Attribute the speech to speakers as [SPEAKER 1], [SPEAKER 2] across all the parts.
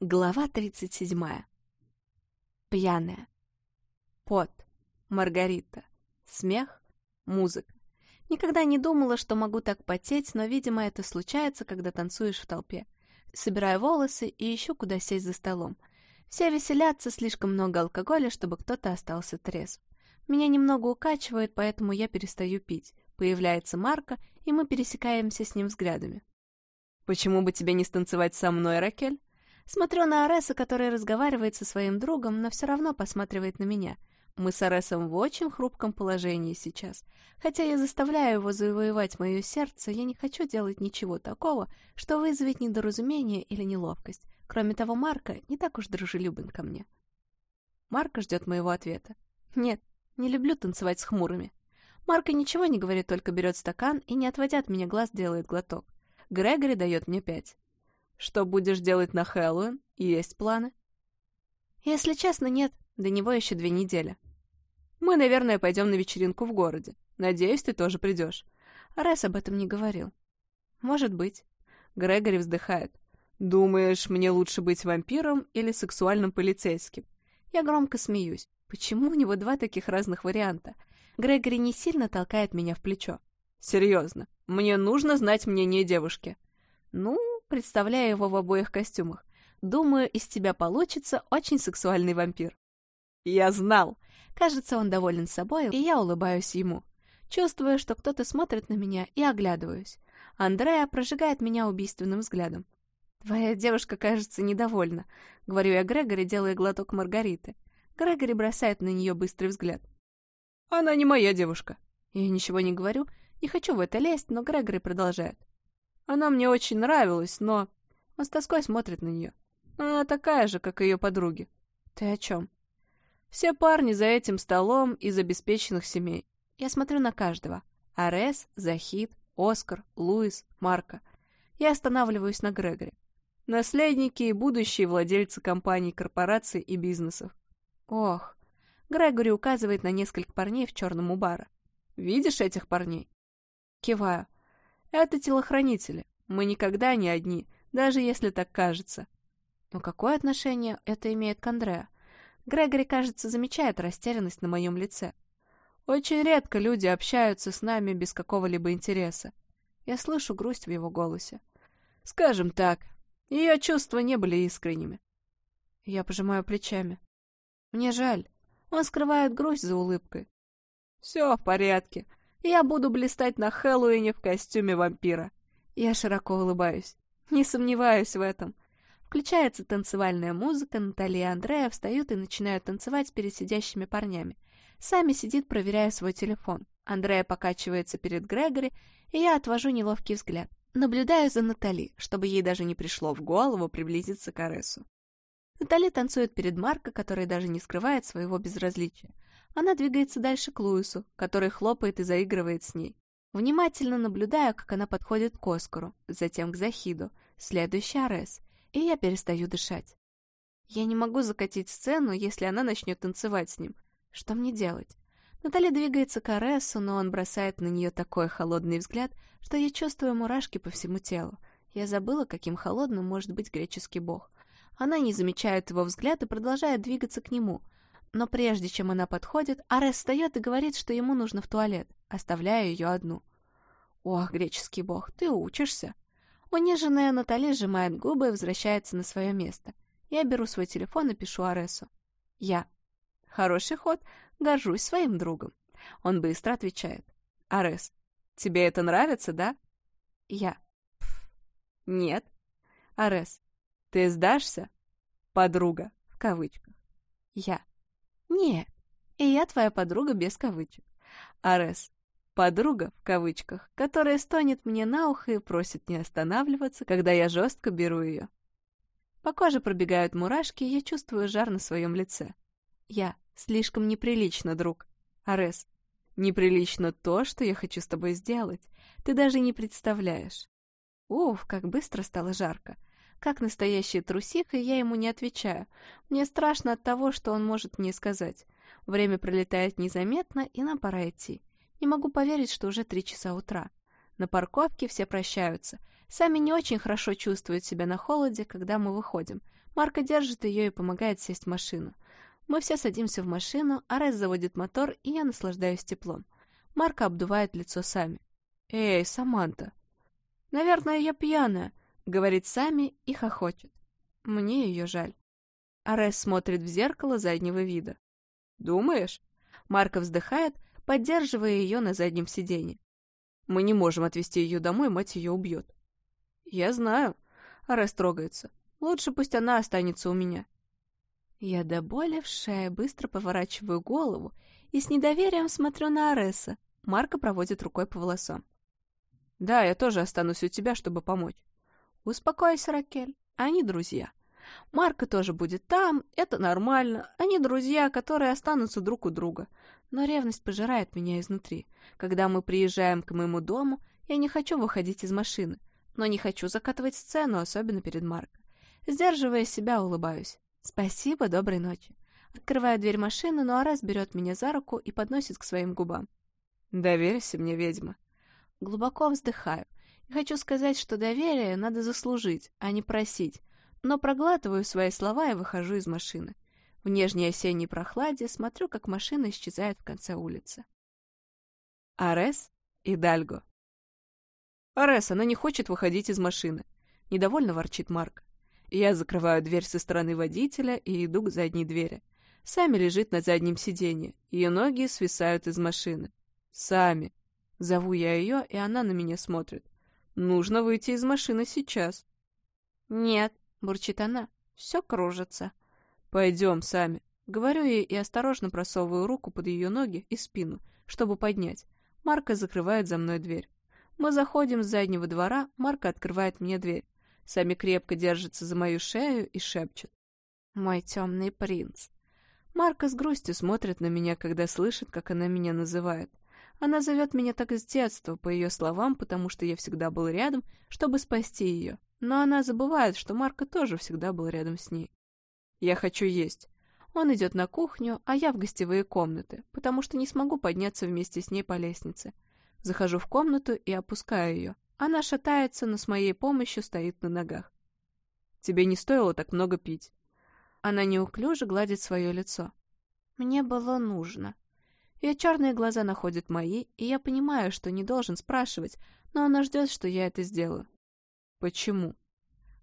[SPEAKER 1] Глава 37. Пьяная. Пот. Маргарита. Смех. Музыка. Никогда не думала, что могу так потеть, но, видимо, это случается, когда танцуешь в толпе. Собираю волосы и ищу, куда сесть за столом. Все веселятся, слишком много алкоголя, чтобы кто-то остался трезв. Меня немного укачивает, поэтому я перестаю пить. Появляется Марка, и мы пересекаемся с ним взглядами. «Почему бы тебе не станцевать со мной, Ракель?» Смотрю на Ареса, который разговаривает со своим другом, но все равно посматривает на меня. Мы с Аресом в очень хрупком положении сейчас. Хотя я заставляю его завоевать мое сердце, я не хочу делать ничего такого, что вызовет недоразумение или неловкость. Кроме того, Марка не так уж дружелюбен ко мне. Марка ждет моего ответа. Нет, не люблю танцевать с хмурыми. Марка ничего не говорит, только берет стакан и, не отводя от меня глаз, делает глоток. Грегори дает мне пять. Что будешь делать на Хэллоуин? Есть планы? Если честно, нет. До него еще две недели. Мы, наверное, пойдем на вечеринку в городе. Надеюсь, ты тоже придешь. Рэс об этом не говорил. Может быть. Грегори вздыхает. Думаешь, мне лучше быть вампиром или сексуальным полицейским? Я громко смеюсь. Почему у него два таких разных варианта? Грегори не сильно толкает меня в плечо. Серьезно, мне нужно знать мнение девушки. Ну, представляя его в обоих костюмах. Думаю, из тебя получится очень сексуальный вампир. Я знал. Кажется, он доволен собой, и я улыбаюсь ему. Чувствую, что кто-то смотрит на меня, и оглядываюсь. Андреа прожигает меня убийственным взглядом. «Твоя девушка, кажется, недовольна», — говорю я Грегори, делая глоток Маргариты. Грегори бросает на нее быстрый взгляд. «Она не моя девушка». Я ничего не говорю, не хочу в это лезть, но Грегори продолжает. Она мне очень нравилась, но... Он с тоской смотрит на нее. Она такая же, как ее подруги. Ты о чем? Все парни за этим столом из обеспеченных семей. Я смотрю на каждого. Арес, Захид, Оскар, Луис, Марка. Я останавливаюсь на Грегоре. Наследники и будущие владельцы компаний, корпораций и бизнесов. Ох. Грегори указывает на несколько парней в черном у бара. Видишь этих парней? Киваю. Это телохранители. Мы никогда не одни, даже если так кажется. Но какое отношение это имеет к Андреа? Грегори, кажется, замечает растерянность на моем лице. Очень редко люди общаются с нами без какого-либо интереса. Я слышу грусть в его голосе. Скажем так, ее чувства не были искренними. Я пожимаю плечами. Мне жаль. Он скрывает грусть за улыбкой. Все в порядке. Я буду блистать на Хэллоуине в костюме вампира. Я широко улыбаюсь. Не сомневаюсь в этом. Включается танцевальная музыка, Наталья и Андрея встают и начинают танцевать перед сидящими парнями. Сами сидит, проверяя свой телефон. Андрея покачивается перед Грегори, и я отвожу неловкий взгляд. Наблюдаю за Натали, чтобы ей даже не пришло в голову приблизиться к Аресу. Натали танцует перед Марко, который даже не скрывает своего безразличия. Она двигается дальше к Луису, который хлопает и заигрывает с ней. Внимательно наблюдаю, как она подходит к Оскару, затем к Захиду, следующий Арес, и я перестаю дышать. Я не могу закатить сцену, если она начнет танцевать с ним. Что мне делать? Наталья двигается к Аресу, но он бросает на нее такой холодный взгляд, что я чувствую мурашки по всему телу. Я забыла, каким холодным может быть греческий бог. Она не замечает его взгляд и продолжает двигаться к нему — но прежде чем она подходит, Арес встает и говорит, что ему нужно в туалет, оставляя ее одну. «Ох, греческий бог, ты учишься!» Униженная Натали сжимает губы и возвращается на свое место. Я беру свой телефон и пишу Аресу. «Я». «Хороший ход, горжусь своим другом». Он быстро отвечает. «Арес, тебе это нравится, да?» «Я». «Нет». «Арес, ты сдашься?» «Подруга», в кавычках. «Я». «Нет, и я твоя подруга без кавычек. Арес, подруга в кавычках, которая стонет мне на ухо и просит не останавливаться, когда я жестко беру ее. По коже пробегают мурашки, я чувствую жар на своем лице. Я слишком неприлично, друг. Арес, неприлично то, что я хочу с тобой сделать. Ты даже не представляешь. Уф, как быстро стало жарко. Как настоящая трусиха, я ему не отвечаю. Мне страшно от того, что он может мне сказать. Время пролетает незаметно, и нам пора идти. Не могу поверить, что уже три часа утра. На парковке все прощаются. Сами не очень хорошо чувствуют себя на холоде, когда мы выходим. Марка держит ее и помогает сесть в машину. Мы все садимся в машину, Арес заводит мотор, и я наслаждаюсь теплом. Марка обдувает лицо Сами. «Эй, Саманта!» «Наверное, я пьяная», — говорит Сами и хохочет. Мне ее жаль. Арес смотрит в зеркало заднего вида. «Думаешь?» Марка вздыхает, поддерживая ее на заднем сиденье. «Мы не можем отвезти ее домой, мать ее убьет». «Я знаю». Арес трогается. «Лучше пусть она останется у меня». Я до боли в шее быстро поворачиваю голову и с недоверием смотрю на Ареса. Марка проводит рукой по волосам. «Да, я тоже останусь у тебя, чтобы помочь». «Успокойся, Ракель, они друзья». Марка тоже будет там, это нормально. Они друзья, которые останутся друг у друга. Но ревность пожирает меня изнутри. Когда мы приезжаем к моему дому, я не хочу выходить из машины, но не хочу закатывать сцену, особенно перед Марко. Сдерживая себя, улыбаюсь. «Спасибо, доброй ночи». Открываю дверь машины, но Арас берет меня за руку и подносит к своим губам. «Доверься мне, ведьма». Глубоко вздыхаю. Хочу сказать, что доверие надо заслужить, а не просить, но проглатываю свои слова и выхожу из машины. В нежней осенней прохладе смотрю, как машина исчезает в конце улицы. Арес и Дальго. Арес, она не хочет выходить из машины. Недовольно ворчит Марк. Я закрываю дверь со стороны водителя и иду к задней двери. Сами лежит на заднем сиденье, ее ноги свисают из машины. Сами. Зову я ее, и она на меня смотрит. Нужно выйти из машины сейчас. Нет, — бурчит она. «Все кружится». «Пойдем сами». Говорю ей и осторожно просовываю руку под ее ноги и спину, чтобы поднять. Марка закрывает за мной дверь. Мы заходим с заднего двора, Марка открывает мне дверь. Сами крепко держится за мою шею и шепчет. «Мой темный принц». Марка с грустью смотрит на меня, когда слышит, как она меня называет. Она зовет меня так с детства, по ее словам, потому что я всегда был рядом, чтобы спасти ее. Но она забывает, что Марко тоже всегда был рядом с ней. «Я хочу есть». Он идет на кухню, а я в гостевые комнаты, потому что не смогу подняться вместе с ней по лестнице. Захожу в комнату и опускаю ее. Она шатается, но с моей помощью стоит на ногах. «Тебе не стоило так много пить». Она неуклюже гладит свое лицо. «Мне было нужно». Ее черные глаза находят мои, и я понимаю, что не должен спрашивать, но она ждет, что я это сделаю. Почему?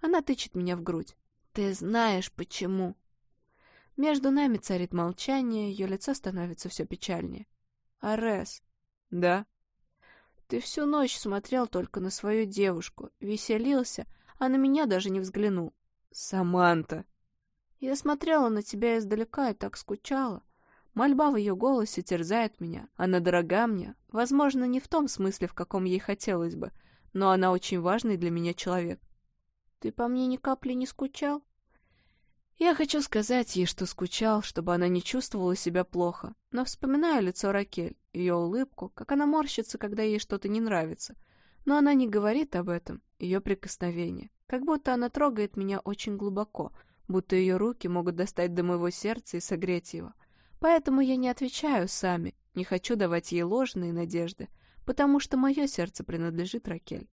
[SPEAKER 1] Она тычет меня в грудь. Ты знаешь, почему. Между нами царит молчание, ее лицо становится все печальнее. Арес. Да? Ты всю ночь смотрел только на свою девушку, веселился, а на меня даже не взглянул. Саманта. Я смотрела на тебя издалека и так скучала. Мольба в ее голосе терзает меня. Она дорога мне. Возможно, не в том смысле, в каком ей хотелось бы — но она очень важный для меня человек. Ты по мне ни капли не скучал? Я хочу сказать ей, что скучал, чтобы она не чувствовала себя плохо, но вспоминаю лицо Ракель, ее улыбку, как она морщится, когда ей что-то не нравится. Но она не говорит об этом, ее прикосновение. Как будто она трогает меня очень глубоко, будто ее руки могут достать до моего сердца и согреть его. Поэтому я не отвечаю сами, не хочу давать ей ложные надежды, потому что мое сердце принадлежит Ракель.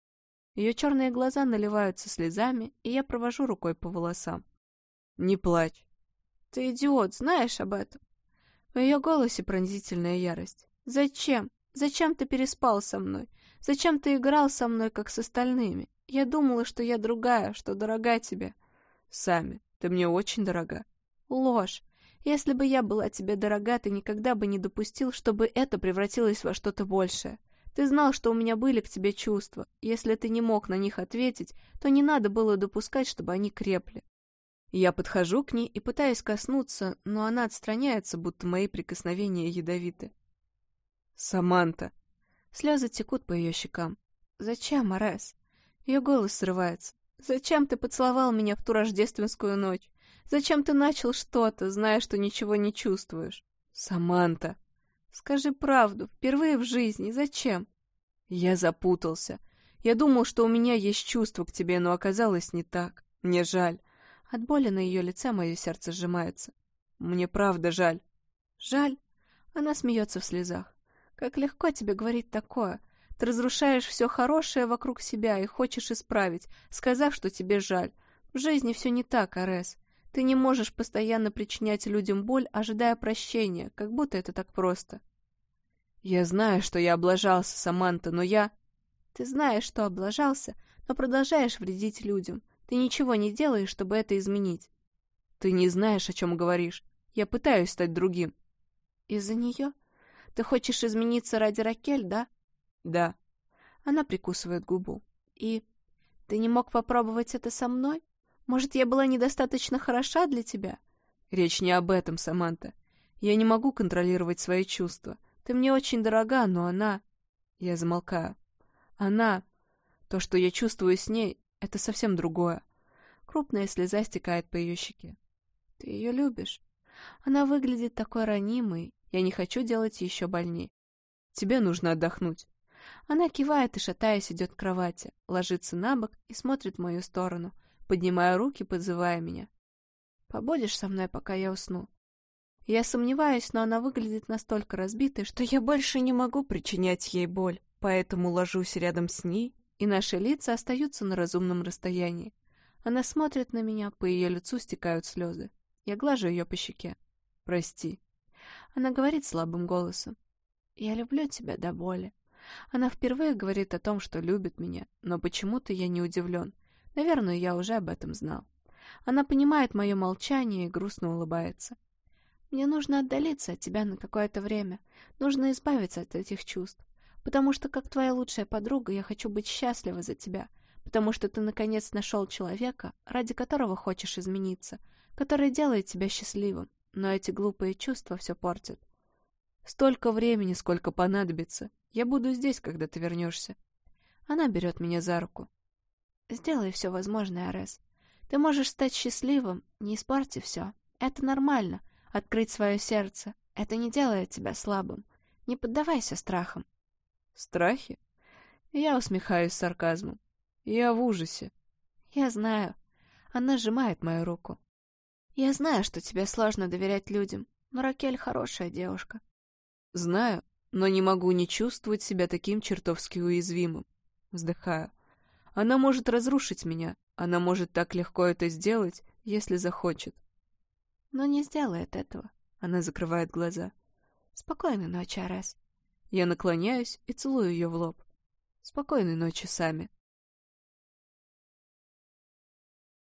[SPEAKER 1] Ее черные глаза наливаются слезами, и я провожу рукой по волосам. «Не плачь». «Ты идиот, знаешь об этом?» В ее голосе пронзительная ярость. «Зачем? Зачем ты переспал со мной? Зачем ты играл со мной, как с остальными? Я думала, что я другая, что дорога тебе». «Сами, ты мне очень дорога». «Ложь. Если бы я была тебе дорога, ты никогда бы не допустил, чтобы это превратилось во что-то большее. Ты знал, что у меня были к тебе чувства. Если ты не мог на них ответить, то не надо было допускать, чтобы они крепли. Я подхожу к ней и пытаюсь коснуться, но она отстраняется, будто мои прикосновения ядовиты. «Саманта!» Слезы текут по ее щекам. «Зачем, Арес?» Ее голос срывается. «Зачем ты поцеловал меня в ту рождественскую ночь? Зачем ты начал что-то, зная, что ничего не чувствуешь?» «Саманта!» Скажи правду, впервые в жизни, зачем? Я запутался. Я думал, что у меня есть чувство к тебе, но оказалось не так. Мне жаль. От боли на ее лице мое сердце сжимается. Мне правда жаль. Жаль? Она смеется в слезах. Как легко тебе говорить такое. Ты разрушаешь все хорошее вокруг себя и хочешь исправить, сказав, что тебе жаль. В жизни все не так, Арес. Ты не можешь постоянно причинять людям боль, ожидая прощения, как будто это так просто. Я знаю, что я облажался, Саманта, но я... Ты знаешь, что облажался, но продолжаешь вредить людям. Ты ничего не делаешь, чтобы это изменить. Ты не знаешь, о чем говоришь. Я пытаюсь стать другим. Из-за нее? Ты хочешь измениться ради Ракель, да? Да. Она прикусывает губу. И... Ты не мог попробовать это со мной? Может, я была недостаточно хороша для тебя? Речь не об этом, Саманта. Я не могу контролировать свои чувства. Ты мне очень дорога, но она... Я замолкаю. Она... То, что я чувствую с ней, это совсем другое. Крупная слеза стекает по ее щеке. Ты ее любишь? Она выглядит такой ранимой. Я не хочу делать еще больней. Тебе нужно отдохнуть. Она кивает и, шатаясь, идет к кровати, ложится на бок и смотрит в мою сторону, поднимая руки, подзывая меня. «Побудешь со мной, пока я усну?» Я сомневаюсь, но она выглядит настолько разбитой, что я больше не могу причинять ей боль, поэтому ложусь рядом с ней, и наши лица остаются на разумном расстоянии. Она смотрит на меня, по ее лицу стекают слезы. Я глажу ее по щеке. «Прости». Она говорит слабым голосом. «Я люблю тебя до боли». Она впервые говорит о том, что любит меня, но почему-то я не удивлен. Наверное, я уже об этом знал. Она понимает мое молчание и грустно улыбается. Мне нужно отдалиться от тебя на какое-то время. Нужно избавиться от этих чувств. Потому что, как твоя лучшая подруга, я хочу быть счастлива за тебя. Потому что ты, наконец, нашел человека, ради которого хочешь измениться, который делает тебя счастливым. Но эти глупые чувства все портят. Столько времени, сколько понадобится. Я буду здесь, когда ты вернешься. Она берет меня за руку. Сделай все возможное, Арес. Ты можешь стать счастливым, не испорти все. Это нормально — Открыть свое сердце — это не делает тебя слабым. Не поддавайся страхам. Страхи? Я усмехаюсь сарказмом. Я в ужасе. Я знаю. Она сжимает мою руку. Я знаю, что тебе сложно доверять людям, но Ракель хорошая девушка. Знаю, но не могу не чувствовать себя таким чертовски уязвимым. Вздыхаю. Она может разрушить меня. Она может так легко это сделать, если захочет но не сделает этого. Она закрывает глаза. Спокойной ночи, Арес. Я наклоняюсь и целую ее в лоб. Спокойной ночи, Сами.